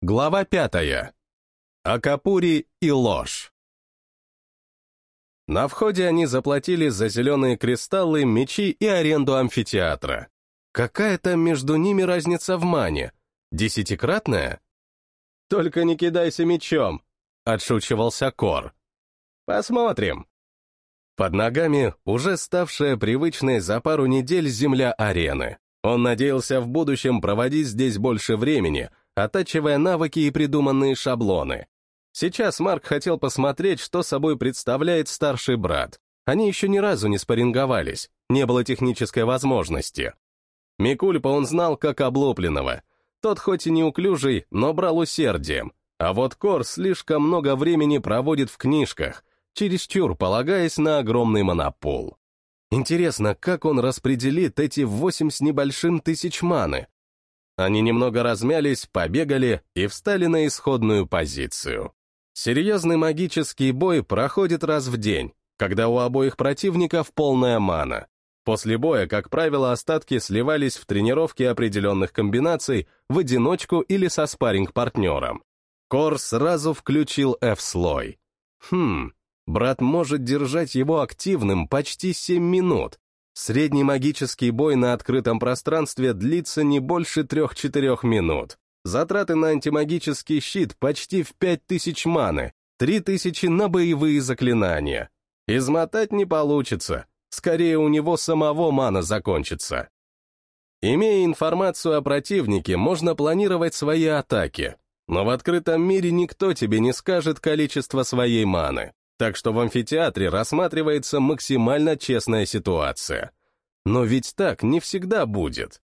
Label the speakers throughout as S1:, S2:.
S1: Глава пятая. Акапури и ложь. На входе они заплатили за зеленые кристаллы, мечи и аренду амфитеатра. Какая-то между ними разница в мане? Десятикратная? «Только не кидайся мечом», — отшучивался Кор. «Посмотрим». Под ногами уже ставшая привычной за пару недель земля арены. Он надеялся в будущем проводить здесь больше времени, оттачивая навыки и придуманные шаблоны. Сейчас Марк хотел посмотреть, что собой представляет старший брат. Они еще ни разу не спарринговались, не было технической возможности. Микульпа он знал как облупленного. Тот хоть и неуклюжий, но брал усердием. А вот Кор слишком много времени проводит в книжках, чересчур полагаясь на огромный монопол. Интересно, как он распределит эти восемь с небольшим тысяч маны? Они немного размялись, побегали и встали на исходную позицию. Серьезный магический бой проходит раз в день, когда у обоих противников полная мана. После боя, как правило, остатки сливались в тренировке определенных комбинаций в одиночку или со спарринг-партнером. Кор сразу включил F-слой. Хм, брат может держать его активным почти 7 минут. Средний магический бой на открытом пространстве длится не больше 3-4 минут. Затраты на антимагический щит почти в 5000 маны, 3000 на боевые заклинания. Измотать не получится, скорее у него самого мана закончится. Имея информацию о противнике, можно планировать свои атаки, но в открытом мире никто тебе не скажет количество своей маны, так что в амфитеатре рассматривается максимально честная ситуация. Но ведь так не всегда будет.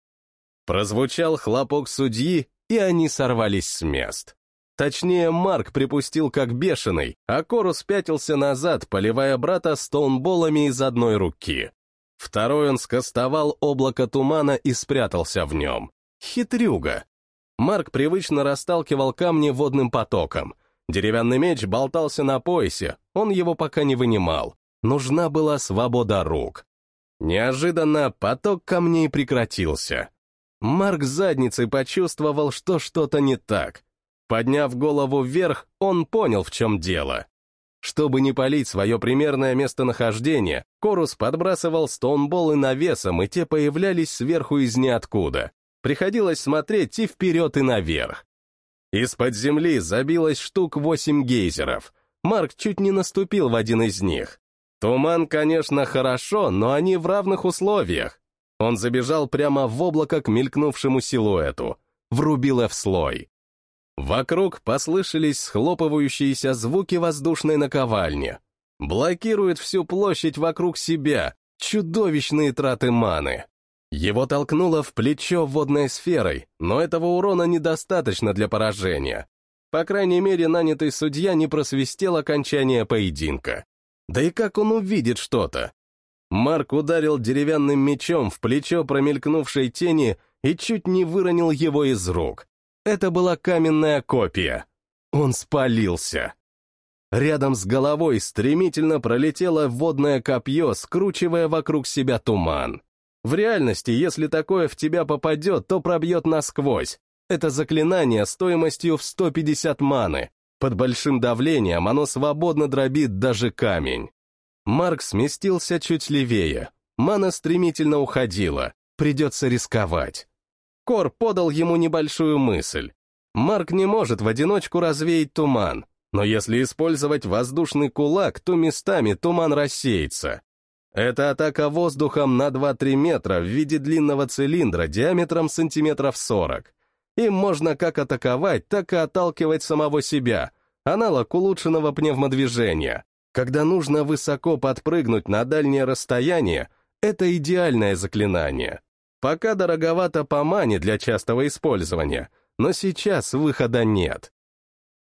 S1: Прозвучал хлопок судьи, и они сорвались с мест. Точнее, Марк припустил как бешеный, а Корус пятился назад, поливая брата стоунболами из одной руки. Второй он скостовал облако тумана и спрятался в нем. Хитрюга. Марк привычно расталкивал камни водным потоком. Деревянный меч болтался на поясе, он его пока не вынимал. Нужна была свобода рук. Неожиданно поток камней прекратился. Марк задницей почувствовал, что что-то не так. Подняв голову вверх, он понял, в чем дело. Чтобы не палить свое примерное местонахождение, Корус подбрасывал стоунболы навесом, и те появлялись сверху из ниоткуда. Приходилось смотреть и вперед, и наверх. Из-под земли забилось штук восемь гейзеров. Марк чуть не наступил в один из них. Туман, конечно, хорошо, но они в равных условиях. Он забежал прямо в облако к мелькнувшему силуэту, врубил F-слой. Вокруг послышались схлопывающиеся звуки воздушной наковальни. Блокирует всю площадь вокруг себя, чудовищные траты маны. Его толкнуло в плечо водной сферой, но этого урона недостаточно для поражения. По крайней мере, нанятый судья не просвистел окончание поединка. Да и как он увидит что-то? Марк ударил деревянным мечом в плечо промелькнувшей тени и чуть не выронил его из рук. Это была каменная копия. Он спалился. Рядом с головой стремительно пролетело водное копье, скручивая вокруг себя туман. В реальности, если такое в тебя попадет, то пробьет насквозь. Это заклинание стоимостью в 150 маны. Под большим давлением оно свободно дробит даже камень. Марк сместился чуть левее. Мана стремительно уходила. Придется рисковать. Кор подал ему небольшую мысль. Марк не может в одиночку развеять туман, но если использовать воздушный кулак, то местами туман рассеется. Это атака воздухом на 2-3 метра в виде длинного цилиндра диаметром сантиметров 40. Им можно как атаковать, так и отталкивать самого себя, аналог улучшенного пневмодвижения. Когда нужно высоко подпрыгнуть на дальнее расстояние, это идеальное заклинание. Пока дороговато по мане для частого использования, но сейчас выхода нет.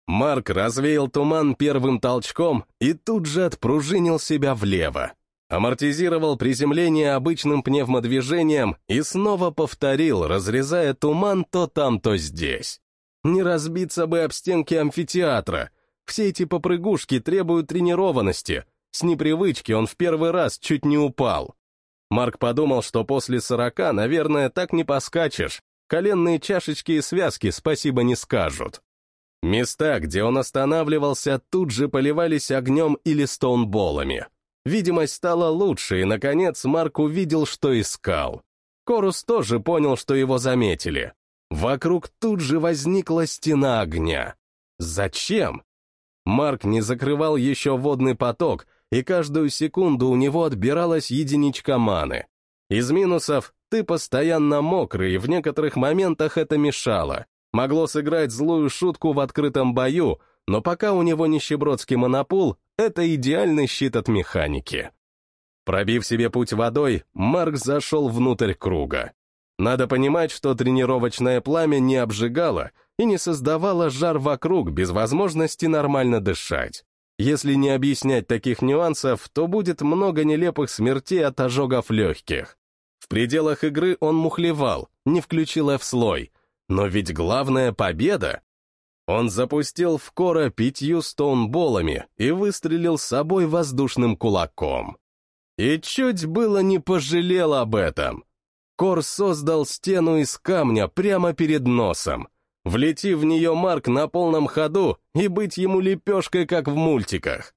S1: Марк развеял туман первым толчком и тут же отпружинил себя влево. Амортизировал приземление обычным пневмодвижением и снова повторил, разрезая туман то там, то здесь. Не разбиться бы об стенки амфитеатра — все эти попрыгушки требуют тренированности. С непривычки он в первый раз чуть не упал. Марк подумал, что после сорока, наверное, так не поскачешь. Коленные чашечки и связки спасибо не скажут. Места, где он останавливался, тут же поливались огнем или стоунболами. Видимость стала лучше, и, наконец, Марк увидел, что искал. Корус тоже понял, что его заметили. Вокруг тут же возникла стена огня. Зачем? Марк не закрывал еще водный поток, и каждую секунду у него отбиралась единичка маны. Из минусов ты постоянно мокрый, и в некоторых моментах это мешало. Могло сыграть злую шутку в открытом бою, но пока у него нищебродский монопол, это идеальный щит от механики. Пробив себе путь водой, Марк зашел внутрь круга. Надо понимать, что тренировочное пламя не обжигало и не создавало жар вокруг без возможности нормально дышать. Если не объяснять таких нюансов, то будет много нелепых смертей от ожогов легких. В пределах игры он мухлевал, не включил F-слой. Но ведь главная победа! Он запустил в Кора пятью стоунболами и выстрелил с собой воздушным кулаком. И чуть было не пожалел об этом. Кор создал стену из камня прямо перед носом. Влети в нее Марк на полном ходу и быть ему лепешкой, как в мультиках.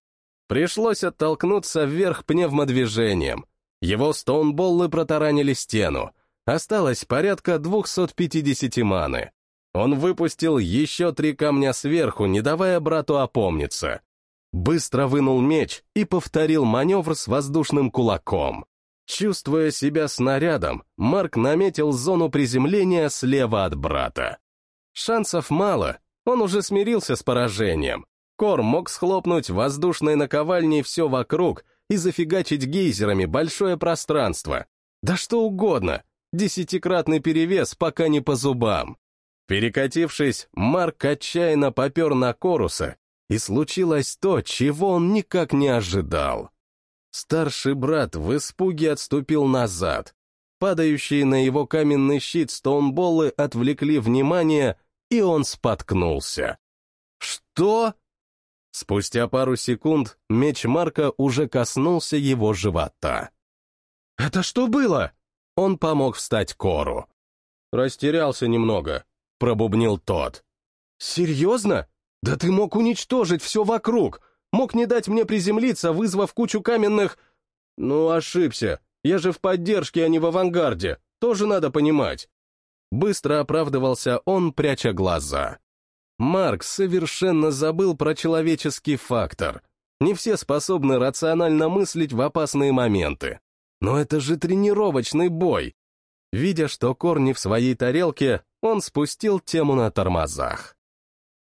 S1: Пришлось оттолкнуться вверх пневмодвижением. Его стоунболлы протаранили стену. Осталось порядка 250 маны. Он выпустил еще три камня сверху, не давая брату опомниться. Быстро вынул меч и повторил маневр с воздушным кулаком. Чувствуя себя снарядом, Марк наметил зону приземления слева от брата. Шансов мало, он уже смирился с поражением. Кор мог схлопнуть воздушной наковальней все вокруг и зафигачить гейзерами большое пространство. Да что угодно, десятикратный перевес пока не по зубам. Перекатившись, Марк отчаянно попер на Коруса, и случилось то, чего он никак не ожидал. Старший брат в испуге отступил назад. Падающие на его каменный щит стоунболлы отвлекли внимание, и он споткнулся. «Что?» Спустя пару секунд меч Марка уже коснулся его живота. «Это что было?» Он помог встать Кору. «Растерялся немного», — пробубнил тот. «Серьезно? Да ты мог уничтожить все вокруг! Мог не дать мне приземлиться, вызвав кучу каменных...» «Ну, ошибся. Я же в поддержке, а не в авангарде. Тоже надо понимать». Быстро оправдывался он, пряча глаза. Марк совершенно забыл про человеческий фактор. Не все способны рационально мыслить в опасные моменты. Но это же тренировочный бой. Видя, что корни в своей тарелке, он спустил тему на тормозах.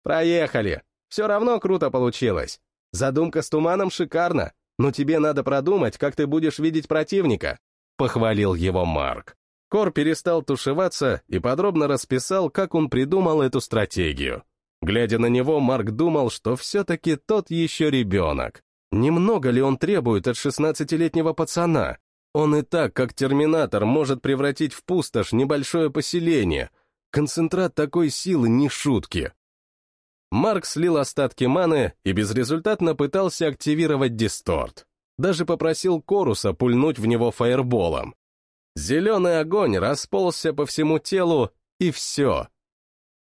S1: «Проехали. Все равно круто получилось. Задумка с туманом шикарна, но тебе надо продумать, как ты будешь видеть противника», — похвалил его Марк. Кор перестал тушеваться и подробно расписал, как он придумал эту стратегию. Глядя на него, Марк думал, что все-таки тот еще ребенок. Немного ли он требует от 16-летнего пацана? Он и так, как терминатор, может превратить в пустошь небольшое поселение. Концентрат такой силы не шутки. Марк слил остатки маны и безрезультатно пытался активировать дисторт. Даже попросил Коруса пульнуть в него фаерболом. Зеленый огонь расползся по всему телу, и все.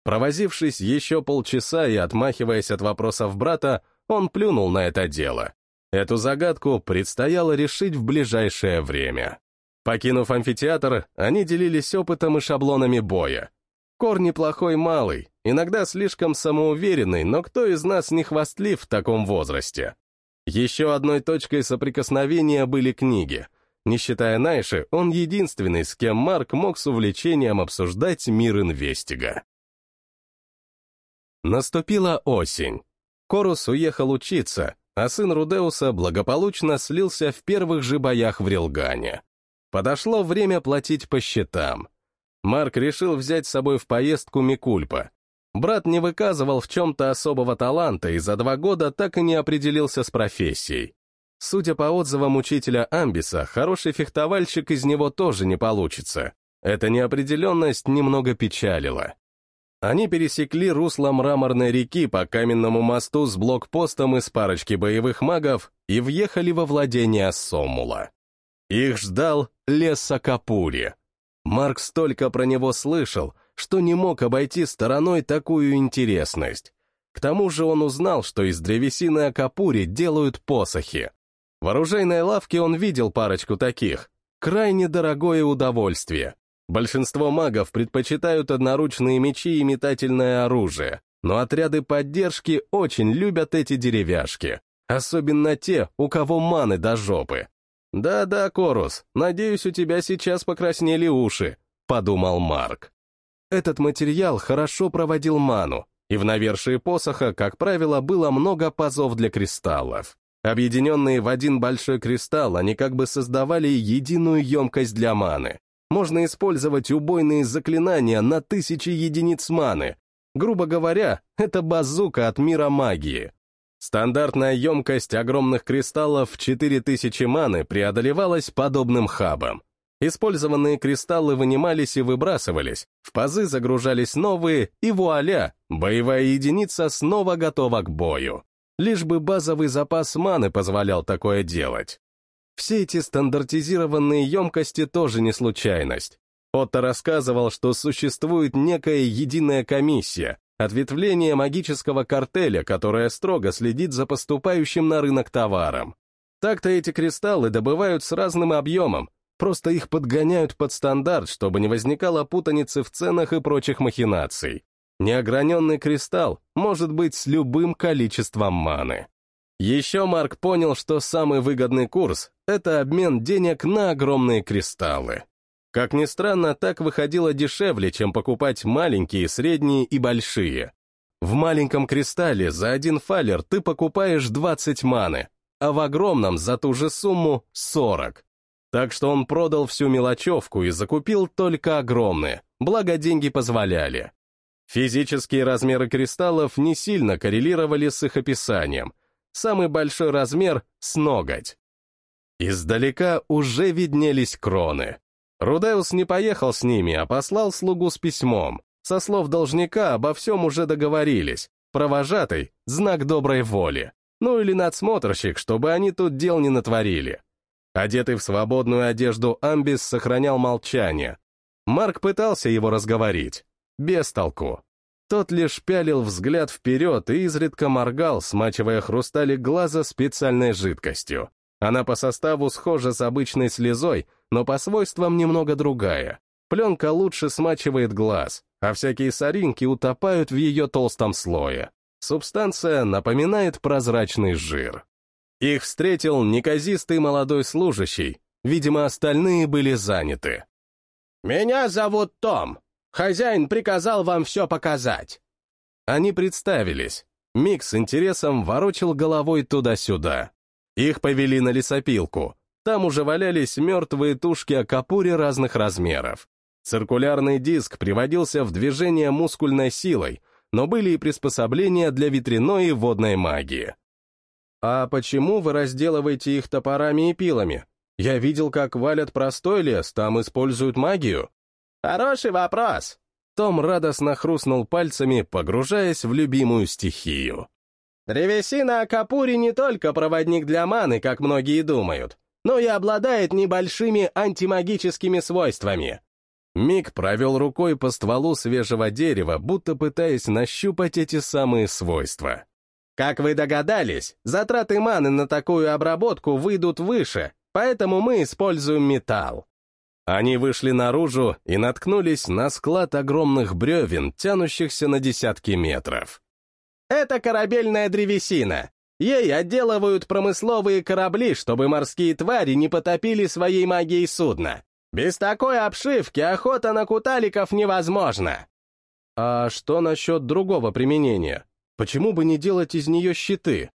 S1: Провозившись еще полчаса и отмахиваясь от вопросов брата, он плюнул на это дело. Эту загадку предстояло решить в ближайшее время. Покинув амфитеатр, они делились опытом и шаблонами боя. Кор неплохой малый, иногда слишком самоуверенный, но кто из нас не хвастлив в таком возрасте? Еще одной точкой соприкосновения были книги. Не считая Найши, он единственный, с кем Марк мог с увлечением обсуждать мир инвестига. Наступила осень. Корус уехал учиться, а сын Рудеуса благополучно слился в первых же боях в Рилгане. Подошло время платить по счетам. Марк решил взять с собой в поездку Микульпа. Брат не выказывал в чем-то особого таланта и за два года так и не определился с профессией. Судя по отзывам учителя Амбиса, хороший фехтовальщик из него тоже не получится. Эта неопределенность немного печалила. Они пересекли русло мраморной реки по каменному мосту с блокпостом из парочки боевых магов и въехали во владение Сомула. Их ждал лес Сакапури. Марк столько про него слышал, что не мог обойти стороной такую интересность. К тому же он узнал, что из древесины Акапури делают посохи. В оружейной лавке он видел парочку таких. Крайне дорогое удовольствие. Большинство магов предпочитают одноручные мечи и метательное оружие, но отряды поддержки очень любят эти деревяшки. Особенно те, у кого маны до жопы. «Да-да, Корус, надеюсь, у тебя сейчас покраснели уши», — подумал Марк. Этот материал хорошо проводил ману, и в навершии посоха, как правило, было много пазов для кристаллов. Объединенные в один большой кристалл, они как бы создавали единую емкость для маны. Можно использовать убойные заклинания на тысячи единиц маны. Грубо говоря, это базука от мира магии. Стандартная емкость огромных кристаллов в 4000 маны преодолевалась подобным хабом. Использованные кристаллы вынимались и выбрасывались, в пазы загружались новые, и вуаля, боевая единица снова готова к бою. Лишь бы базовый запас маны позволял такое делать. Все эти стандартизированные емкости тоже не случайность. Отто рассказывал, что существует некая единая комиссия, ответвление магического картеля, которая строго следит за поступающим на рынок товаром. Так-то эти кристаллы добывают с разным объемом, Просто их подгоняют под стандарт, чтобы не возникало путаницы в ценах и прочих махинаций. Неограненный кристалл может быть с любым количеством маны. Еще Марк понял, что самый выгодный курс — это обмен денег на огромные кристаллы. Как ни странно, так выходило дешевле, чем покупать маленькие, средние и большие. В маленьком кристалле за один фалер ты покупаешь 20 маны, а в огромном за ту же сумму — 40. Так что он продал всю мелочевку и закупил только огромные, благо деньги позволяли. Физические размеры кристаллов не сильно коррелировали с их описанием. Самый большой размер — с ноготь. Издалека уже виднелись кроны. Рудеус не поехал с ними, а послал слугу с письмом. Со слов должника обо всем уже договорились. Провожатый — знак доброй воли. Ну или надсмотрщик, чтобы они тут дел не натворили. Одетый в свободную одежду Амбис сохранял молчание. Марк пытался его разговорить. Без толку. Тот лишь пялил взгляд вперед и изредка моргал, смачивая хрусталик глаза специальной жидкостью. Она по составу схожа с обычной слезой, но по свойствам немного другая. Пленка лучше смачивает глаз, а всякие соринки утопают в ее толстом слое. Субстанция напоминает прозрачный жир. Их встретил неказистый молодой служащий, видимо, остальные были заняты. «Меня зовут Том. Хозяин приказал вам все показать». Они представились. Мик с интересом ворочил головой туда-сюда. Их повели на лесопилку. Там уже валялись мертвые тушки акапури разных размеров. Циркулярный диск приводился в движение мускульной силой, но были и приспособления для ветряной и водной магии. «А почему вы разделываете их топорами и пилами? Я видел, как валят простой лес, там используют магию». «Хороший вопрос». Том радостно хрустнул пальцами, погружаясь в любимую стихию. «Древесина Акапури не только проводник для маны, как многие думают, но и обладает небольшими антимагическими свойствами». Мик провел рукой по стволу свежего дерева, будто пытаясь нащупать эти самые свойства. Как вы догадались, затраты маны на такую обработку выйдут выше, поэтому мы используем металл. Они вышли наружу и наткнулись на склад огромных бревен, тянущихся на десятки метров. Это корабельная древесина. Ей отделывают промысловые корабли, чтобы морские твари не потопили своей магией судна. Без такой обшивки охота на куталиков невозможна. А что насчет другого применения? Почему бы не делать из нее щиты?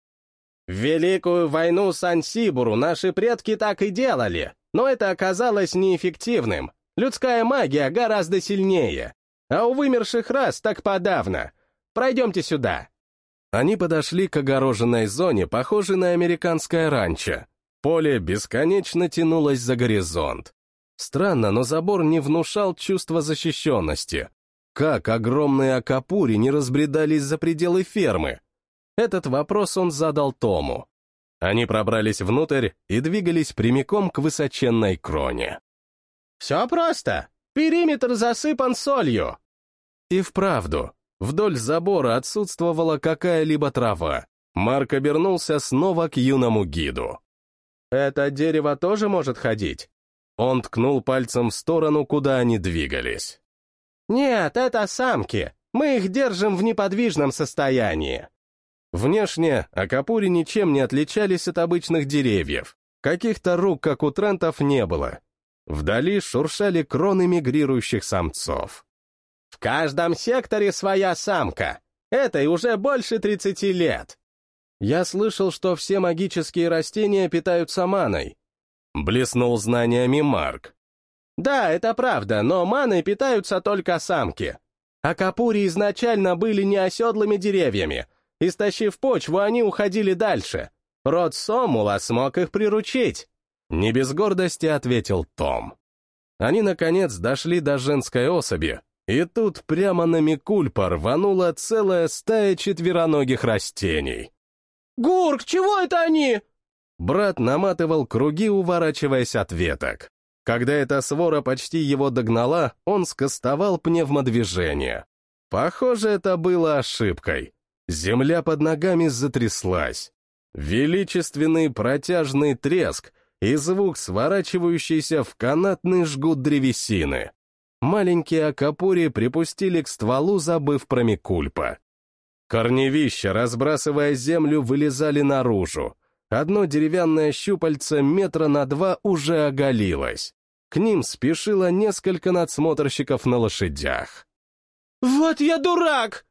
S1: В Великую войну с Ансибуру наши предки так и делали, но это оказалось неэффективным. Людская магия гораздо сильнее. А у вымерших рас так подавно. Пройдемте сюда. Они подошли к огороженной зоне, похожей на американское ранчо. Поле бесконечно тянулось за горизонт. Странно, но забор не внушал чувства защищенности. Как огромные акапури не разбредались за пределы фермы? Этот вопрос он задал Тому. Они пробрались внутрь и двигались прямиком к высоченной кроне. «Все просто. Периметр засыпан солью». И вправду, Вдоль забора отсутствовала какая-либо трава. Марк обернулся снова к юному гиду. «Это дерево тоже может ходить?» Он ткнул пальцем в сторону, куда они двигались. «Нет, это самки. Мы их держим в неподвижном состоянии». Внешне Акапури ничем не отличались от обычных деревьев. Каких-то рук, как у трентов, не было. Вдали шуршали кроны мигрирующих самцов. «В каждом секторе своя самка. Этой уже больше 30 лет. Я слышал, что все магические растения питаются маной. Блеснул знаниями Марк. Да, это правда, но маной питаются только самки. А капури изначально были неоседлыми деревьями. Истощив почву, они уходили дальше. Род Сомула смог их приручить. Не без гордости ответил Том. Они, наконец, дошли до женской особи, и тут прямо на Микульпа рванула целая стая четвероногих растений.
S2: «Гурк, чего это они?»
S1: Брат наматывал круги, уворачиваясь от веток. Когда эта свора почти его догнала, он скостовал пневмодвижение. Похоже, это было ошибкой. Земля под ногами затряслась. Величественный протяжный треск и звук, сворачивающийся в канатный жгут древесины. Маленькие акапури припустили к стволу, забыв про Микульпа. Корневища, разбрасывая землю, вылезали наружу. Одно деревянное щупальце метра на два уже оголилось. К ним спешило несколько надсмотрщиков на лошадях.
S2: «Вот я дурак!»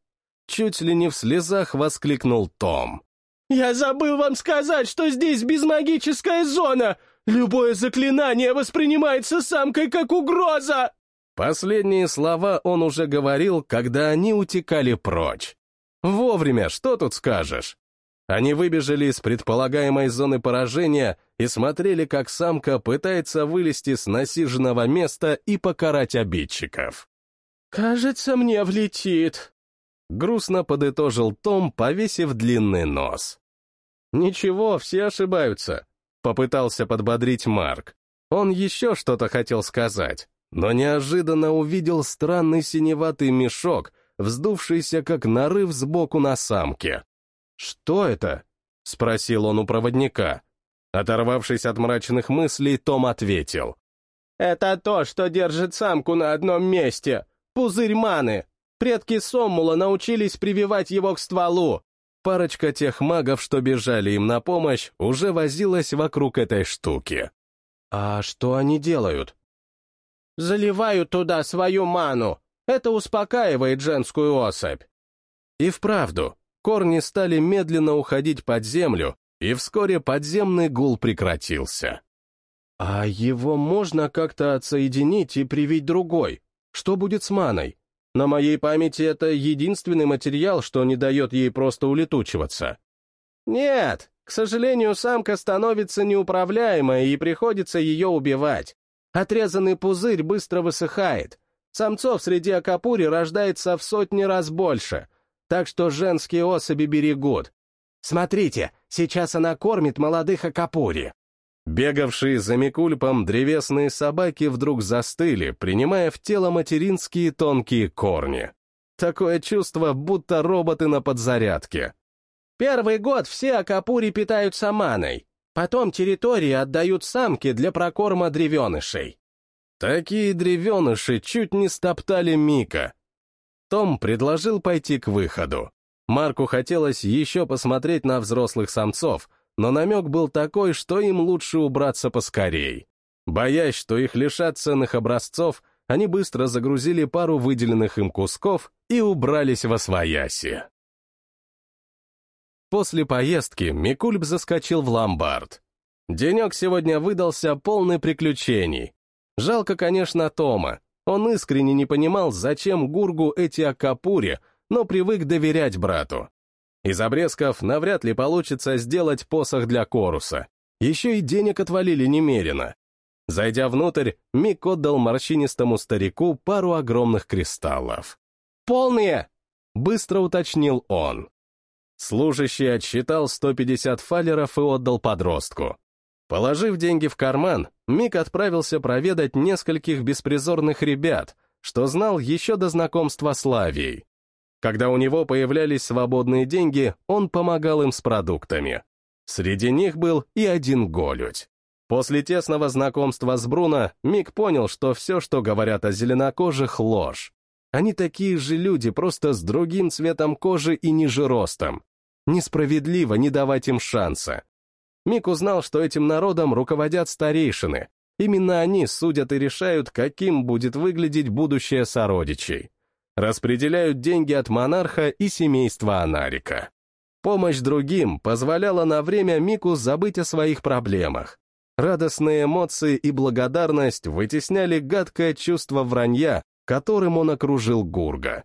S1: Чуть ли не в слезах воскликнул Том.
S2: «Я забыл вам сказать, что здесь безмагическая зона! Любое заклинание воспринимается самкой как угроза!»
S1: Последние слова он уже говорил, когда они утекали прочь. Вовремя, что тут скажешь? Они выбежали из предполагаемой зоны поражения и смотрели, как самка пытается вылезти с насиженного места и покарать обидчиков.
S2: «Кажется, мне влетит», — грустно подытожил Том, повесив длинный нос.
S1: «Ничего, все ошибаются», — попытался подбодрить Марк. Он еще что-то хотел сказать, но неожиданно увидел странный синеватый мешок, вздувшийся как нарыв сбоку на самке. «Что это?» — спросил он у проводника. Оторвавшись от мрачных мыслей, Том ответил.
S2: «Это то, что держит самку на одном месте. Пузырь маны. Предки Соммула научились прививать его к стволу.
S1: Парочка тех магов, что бежали им на помощь, уже возилась вокруг этой штуки. «А что они делают?»
S2: «Заливают туда свою ману. Это успокаивает женскую особь.
S1: И вправду, корни стали медленно уходить под землю, и вскоре подземный гул прекратился. А его можно как-то отсоединить и привить другой? Что будет с маной? На моей памяти это единственный материал, что не дает ей просто улетучиваться.
S2: Нет, к сожалению, самка становится неуправляемой и приходится ее убивать. Отрезанный пузырь быстро высыхает, Самцов среди акапури рождается в сотни раз больше, так что женские особи берегут. Смотрите, сейчас она кормит молодых акапури.
S1: Бегавшие за Микульпом древесные собаки вдруг застыли, принимая в тело материнские тонкие корни. Такое чувство, будто роботы на подзарядке.
S2: Первый год все акапури питаются маной, потом территории отдают самки для прокорма древенышей.
S1: Такие древеныши чуть не стоптали Мика. Том предложил пойти к выходу. Марку хотелось еще посмотреть на взрослых самцов, но намек был такой, что им лучше убраться поскорей. Боясь, что их лишат ценных образцов, они быстро загрузили пару выделенных им кусков и убрались во свояси. После поездки Микульб заскочил в ломбард. Денек сегодня выдался полный приключений, Жалко, конечно, Тома. Он искренне не понимал, зачем Гургу эти акапури, но привык доверять брату. Из обрезков навряд ли получится сделать посох для Коруса. Еще и денег отвалили немерено. Зайдя внутрь, Мик отдал морщинистому старику пару огромных кристаллов.
S2: «Полные!»
S1: — быстро уточнил он. Служащий отсчитал 150 фалеров и отдал подростку. Положив деньги в карман, Мик отправился проведать нескольких беспризорных ребят, что знал еще до знакомства с Лавией. Когда у него появлялись свободные деньги, он помогал им с продуктами. Среди них был и один голють. После тесного знакомства с Бруно Мик понял, что все, что говорят о зеленокожих, ложь. Они такие же люди, просто с другим цветом кожи и ниже ростом. Несправедливо не давать им шанса. Мик узнал, что этим народом руководят старейшины. Именно они судят и решают, каким будет выглядеть будущее сородичей. Распределяют деньги от монарха и семейства Анарика. Помощь другим позволяла на время Мику забыть о своих проблемах. Радостные эмоции и благодарность вытесняли гадкое чувство вранья, которым он окружил Гурга.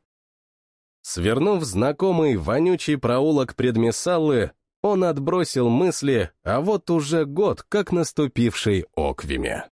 S1: Свернув знакомый вонючий проулок предмесаллы, он отбросил мысли, а вот уже год, как наступивший Оквиме.